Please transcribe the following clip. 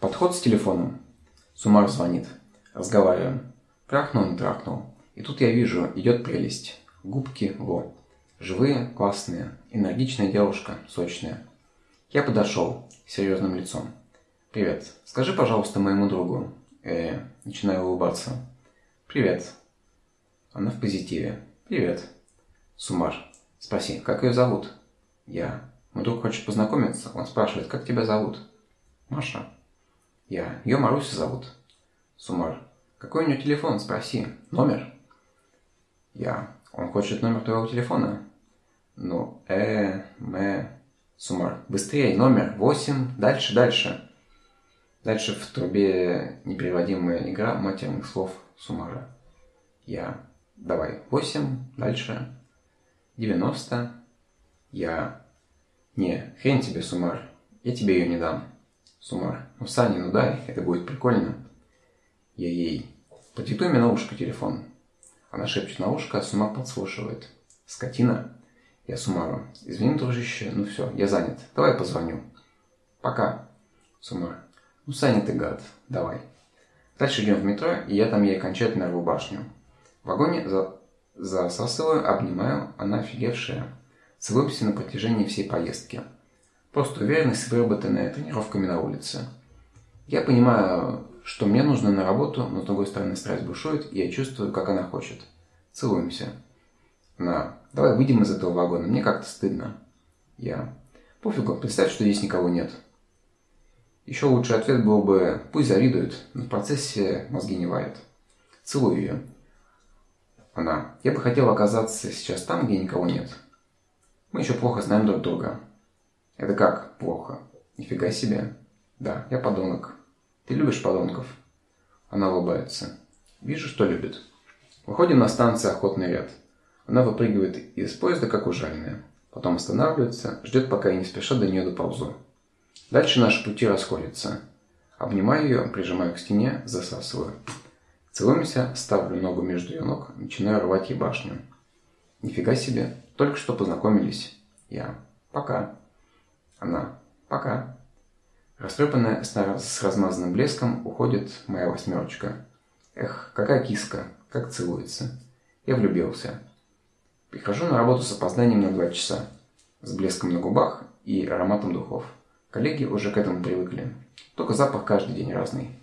Подход с телефоном. Сумар звонит. Разговариваем. Трахнул, не трахнул. И тут я вижу, идет прелесть. Губки, во. Живые, классные. Энергичная девушка, сочная. Я подошел, серьезным лицом. «Привет. Скажи, пожалуйста, моему другу». Э, начинаю улыбаться. «Привет». Она в позитиве. «Привет». Сумар. «Спроси, как ее зовут?» Я. «Мой друг хочет познакомиться. Он спрашивает, как тебя зовут?» «Маша». Я. «Ее Маруся зовут». Сумар. «Какой у нее телефон? Спроси. Номер?» Я. «Он хочет номер твоего телефона?» Ну, э, мэ... Сумар. Быстрее, номер. Восемь. Дальше, дальше. Дальше в трубе непереводимая игра матерных слов Сумара. Я. Давай. Восемь. Дальше. Девяносто. Я. Не, хрен тебе, Сумар. Я тебе ее не дам. Сумар. Ну, Сани, ну дай, это будет прикольно. Я ей. Подиктуй мне на ушко телефон. Она шепчет на ушко, а Сумар подслушивает. Скотина. Я Сумару. Извини, дружище, ну все, я занят. Давай позвоню. Пока. Сумар. Ну, Саня ты гад. Давай. Дальше идем в метро, и я там ей окончательно рву башню. В вагоне за... засасываю, обнимаю, она офигевшая. Целуемся на протяжении всей поездки. Просто уверенность, выработанная тренировками на улице. Я понимаю, что мне нужно на работу, но с другой стороны страсть бушует, и я чувствую, как она хочет. Целуемся. На. Давай выйдем из этого вагона, мне как-то стыдно. Я. Пофигу, представь, что здесь никого нет. Еще лучший ответ был бы «пусть завидуют, но в процессе мозги не варят». Целую ее. Она. Я бы хотела оказаться сейчас там, где никого нет. Мы еще плохо знаем друг друга. Это как плохо? Нифига себе. Да, я подонок. Ты любишь подонков? Она улыбается. Вижу, что любит. Выходим на станцию Охотный ряд. Она выпрыгивает из поезда, как ужаленная. Потом останавливается, ждет, пока я не спеша до нее доползу. Дальше наши пути расходятся. Обнимаю ее, прижимаю к стене, засасываю. Целуемся, ставлю ногу между ее ног, начинаю рвать ей башню. Нифига себе, только что познакомились. Я. Пока. Она. Пока. Растрепанная с размазанным блеском уходит моя восьмерочка. Эх, какая киска, как целуется. Я влюбился. Прихожу на работу с опозданием на два часа, с блеском на губах и ароматом духов. Коллеги уже к этому привыкли. Только запах каждый день разный.